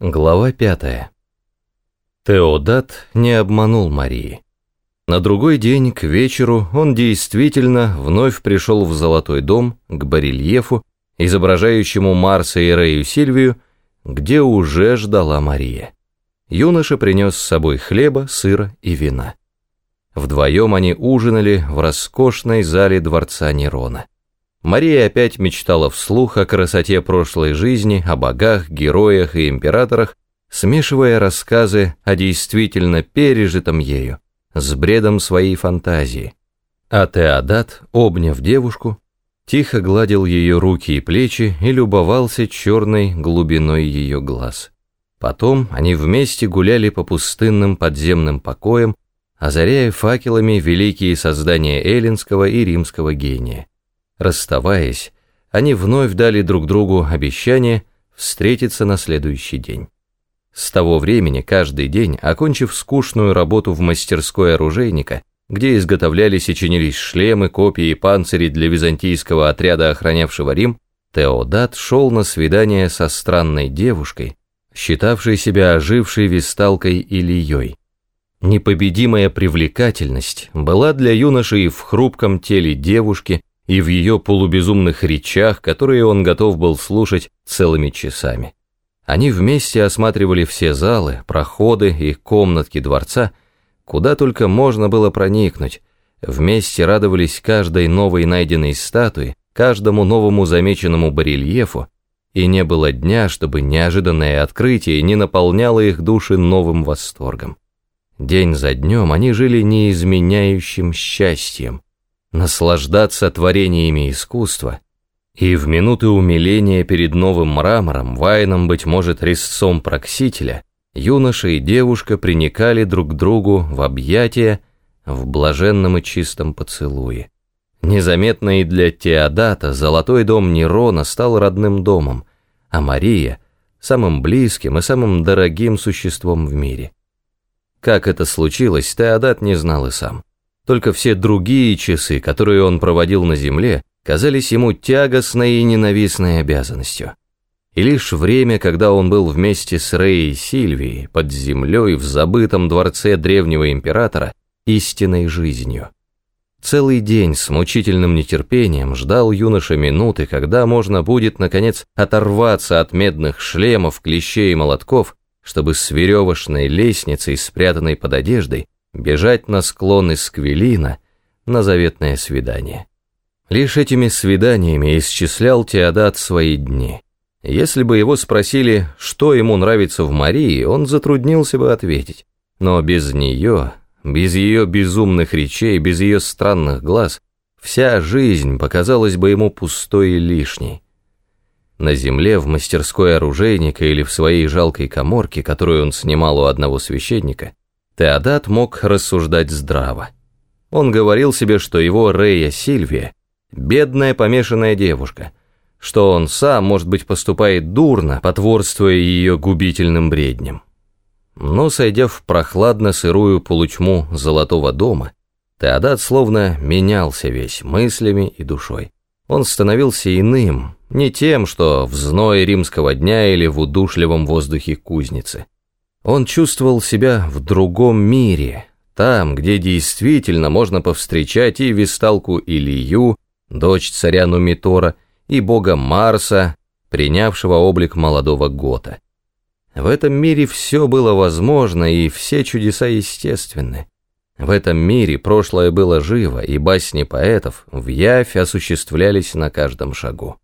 Глава пятая. Теодат не обманул Марии. На другой день, к вечеру, он действительно вновь пришел в Золотой дом, к барельефу, изображающему Марса и Рею Сильвию, где уже ждала Мария. Юноша принес с собой хлеба, сыра и вина. Вдвоем они ужинали в роскошной зале дворца Нерона. Мария опять мечтала вслух о красоте прошлой жизни, о богах, героях и императорах, смешивая рассказы о действительно пережитом ею с бредом своей фантазии. А Теодат, обняв девушку, тихо гладил ее руки и плечи и любовался черной глубиной ее глаз. Потом они вместе гуляли по пустынным подземным покоям, озаряя факелами великие создания эллинского и римского гения. Расставаясь, они вновь дали друг другу обещание встретиться на следующий день. С того времени каждый день, окончив скучную работу в мастерской оружейника, где изготовлялись и чинились шлемы, копии и панцири для византийского отряда, охранявшего Рим, Теодат шел на свидание со странной девушкой, считавшей себя ожившей висталкой Ильей. Непобедимая привлекательность была для юноши и в хрупком теле девушки, и в ее полубезумных речах, которые он готов был слушать целыми часами. Они вместе осматривали все залы, проходы и комнатки дворца, куда только можно было проникнуть, вместе радовались каждой новой найденной статуе, каждому новому замеченному барельефу, и не было дня, чтобы неожиданное открытие не наполняло их души новым восторгом. День за днем они жили неизменяющим счастьем, наслаждаться творениями искусства, и в минуты умиления перед новым мрамором, вайном, быть может, резцом проксителя, юноша и девушка приникали друг к другу в объятия в блаженном и чистом поцелуе. Незаметно и для Теодата золотой дом Нерона стал родным домом, а Мария – самым близким и самым дорогим существом в мире. Как это случилось, Теодат не знал и сам. Только все другие часы, которые он проводил на земле, казались ему тягостной и ненавистной обязанностью. И лишь время, когда он был вместе с Рей и Сильвией под землей в забытом дворце древнего императора, истинной жизнью. Целый день с мучительным нетерпением ждал юноша минуты, когда можно будет, наконец, оторваться от медных шлемов, клещей и молотков, чтобы с веревочной лестницей, спрятанной под одеждой, бежать на склоны Сквелина на заветное свидание. Лишь этими свиданиями исчислял Теодат свои дни. Если бы его спросили, что ему нравится в Марии, он затруднился бы ответить. Но без нее, без ее безумных речей, без ее странных глаз, вся жизнь показалась бы ему пустой и лишней. На земле, в мастерской оружейника или в своей жалкой коморке, которую он снимал у одного священника, Теодат мог рассуждать здраво. Он говорил себе, что его Рея Сильвия – бедная помешанная девушка, что он сам, может быть, поступает дурно, потворствуя ее губительным бредням. Но, сойдя в прохладно-сырую полутьму золотого дома, Теодат словно менялся весь мыслями и душой. Он становился иным, не тем, что в зное римского дня или в удушливом воздухе кузницы – он чувствовал себя в другом мире, там, где действительно можно повстречать и висталку Илью, дочь царя Нумитора, и бога Марса, принявшего облик молодого Гота. В этом мире все было возможно, и все чудеса естественны. В этом мире прошлое было живо, и басни поэтов в явь осуществлялись на каждом шагу.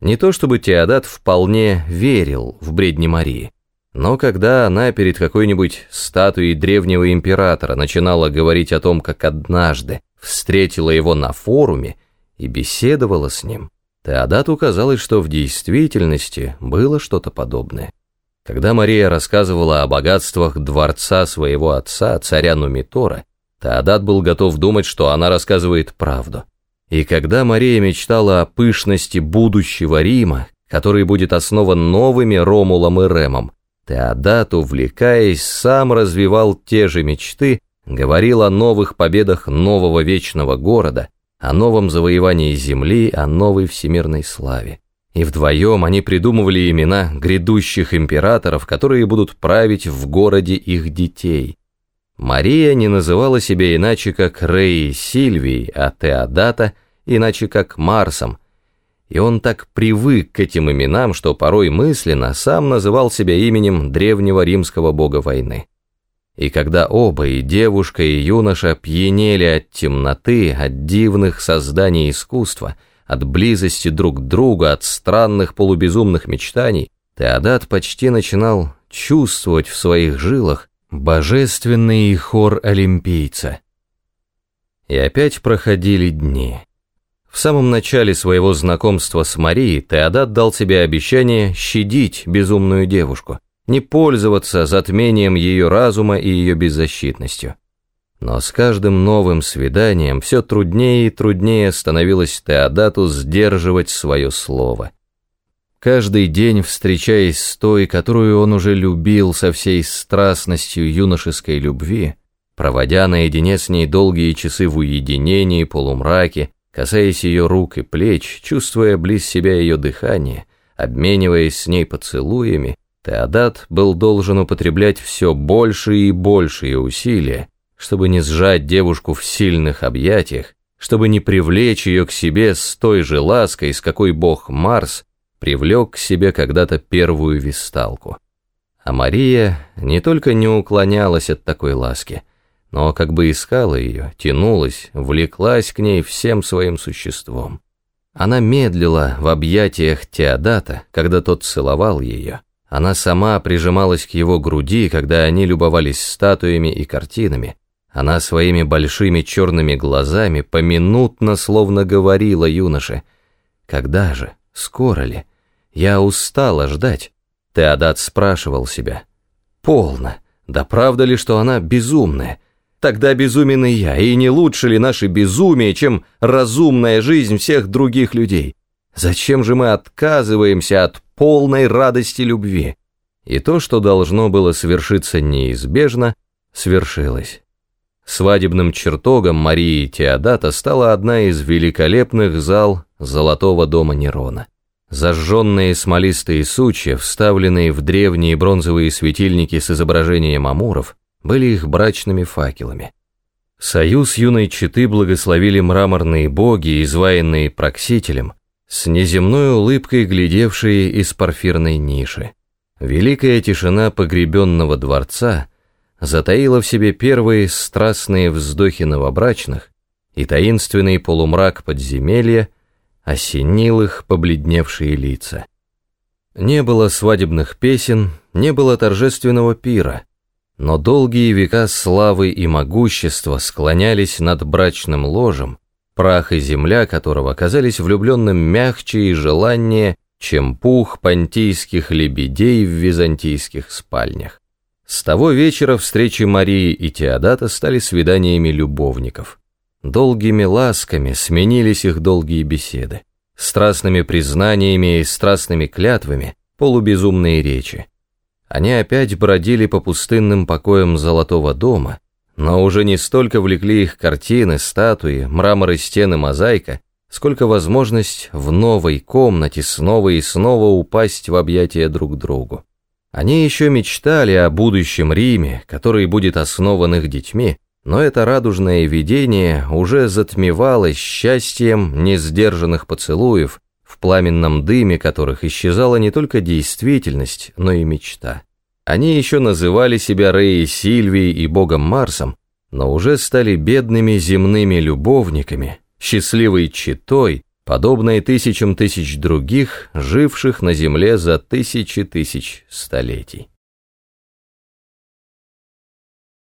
Не то чтобы Теодат вполне верил в бредни Марии, но когда она перед какой-нибудь статуей древнего императора начинала говорить о том, как однажды встретила его на форуме и беседовала с ним, Теодату казалось, что в действительности было что-то подобное. Когда Мария рассказывала о богатствах дворца своего отца, царя Нумитора, Теодат был готов думать, что она рассказывает правду. И когда Мария мечтала о пышности будущего Рима, который будет основан новыми Ромулом и Ремом, Теодат, увлекаясь, сам развивал те же мечты, говорил о новых победах нового вечного города, о новом завоевании земли, о новой всемирной славе. и вдвоем они придумывали имена грядущих императоров, которые будут править в городе их детей. Мария не называла себя иначе как Рей Сильвией, а Теодата иначе как Марсом, и он так привык к этим именам, что порой мысленно сам называл себя именем древнего римского бога войны. И когда оба, и девушка, и юноша, пьянели от темноты, от дивных созданий искусства, от близости друг к другу, от странных полубезумных мечтаний, Теодат почти начинал чувствовать в своих жилах божественный хор олимпийца. И опять проходили дни. В самом начале своего знакомства с Марией Теодат дал себе обещание щадить безумную девушку – не пользоваться затмением ее разума и ее беззащитностью. Но с каждым новым свиданием все труднее и труднее становилось Теодату сдерживать свое слово. Каждый день, встречаясь с той, которую он уже любил со всей страстностью юношеской любви, проводя наедине с ней долгие часы в уединении, полумраке, касаясь ее рук и плеч, чувствуя близ себя ее дыхание, обмениваясь с ней поцелуями, Теодат был должен употреблять все большие и большие усилия, чтобы не сжать девушку в сильных объятиях, чтобы не привлечь ее к себе с той же лаской, с какой бог Марс привлек к себе когда-то первую висталку. А Мария не только не уклонялась от такой ласки, но как бы искала ее, тянулась, влеклась к ней всем своим существом. Она медлила в объятиях Теодата, когда тот целовал ее, она сама прижималась к его груди, когда они любовались статуями и картинами. Она своими большими черными глазами поминутно словно говорила юноше, «Когда же? Скоро ли? Я устала ждать». Теодат спрашивал себя, «Полно. Да правда ли, что она безумная? Тогда безумен и я, и не лучше ли наше безумие, чем разумная жизнь всех других людей? Зачем же мы отказываемся от полной радости любви. И то, что должно было свершиться неизбежно, свершилось. Свадебным чертогом Марии Теодата стала одна из великолепных зал Золотого дома Нерона. Зажженные смолистые сучья, вставленные в древние бронзовые светильники с изображением амуров, были их брачными факелами. Союз юной четы благословили мраморные боги, изваянные проксителем, с неземной улыбкой глядевшие из парфирной ниши. Великая тишина погребенного дворца затаила в себе первые страстные вздохи новобрачных, и таинственный полумрак подземелья осенил их побледневшие лица. Не было свадебных песен, не было торжественного пира, но долгие века славы и могущества склонялись над брачным ложем, прах и земля которого казались влюбленным мягче и желаннее, чем пух понтийских лебедей в византийских спальнях. С того вечера встречи Марии и Теодата стали свиданиями любовников. Долгими ласками сменились их долгие беседы, страстными признаниями и страстными клятвами, полубезумные речи. Они опять бродили по пустынным покоям Золотого дома, но уже не столько влекли их картины, статуи, мраморы стены, мозаика, сколько возможность в новой комнате снова и снова упасть в объятия друг другу. Они еще мечтали о будущем Риме, который будет основан их детьми, но это радужное видение уже затмевалось счастьем несдержанных поцелуев, в пламенном дыме которых исчезала не только действительность, но и мечта. Они еще называли себя Рей Сильвией и богом Марсом, но уже стали бедными земными любовниками, счастливой читой, подобной тысячам тысяч других, живших на земле за тысячи тысяч столетий.